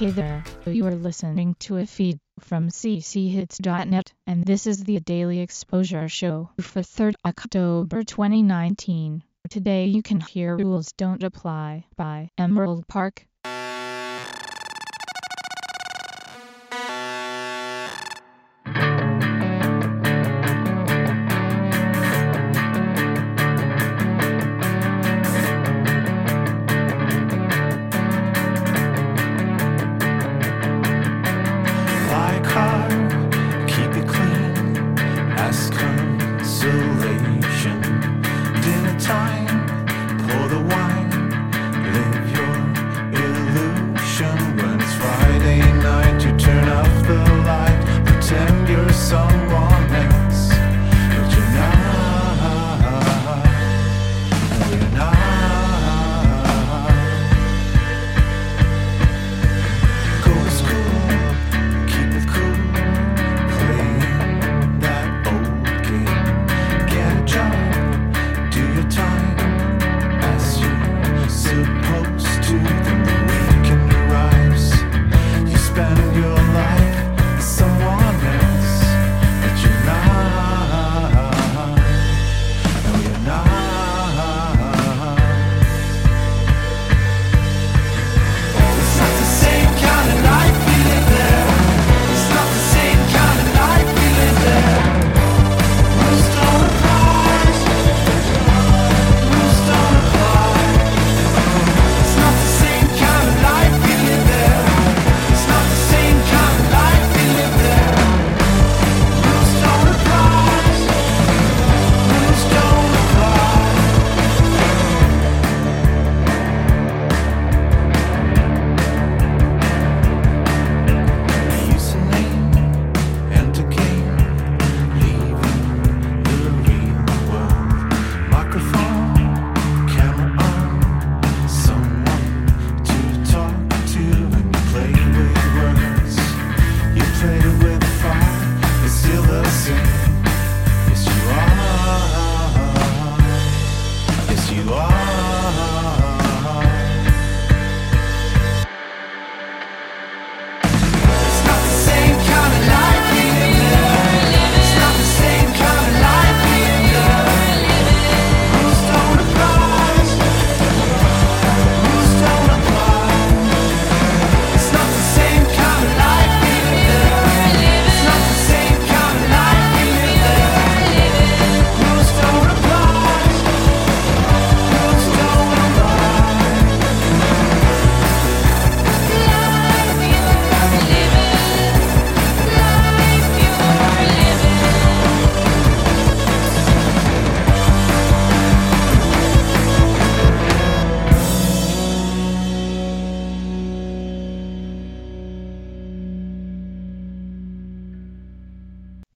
Hey there, you are listening to a feed from cchits.net, and this is the Daily Exposure Show for 3rd October 2019. Today you can hear Rules Don't Apply by Emerald Park.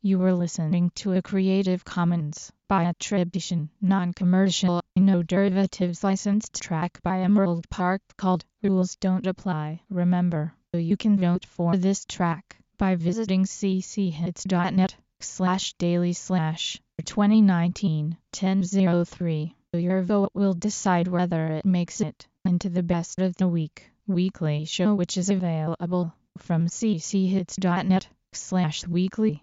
You were listening to a Creative Commons by attribution, non-commercial, no derivatives licensed track by Emerald Park called Rules Don't Apply. Remember, you can vote for this track by visiting cchits.net slash daily slash 2019 1003. Your vote will decide whether it makes it into the best of the week weekly show which is available from cchits.net slash weekly.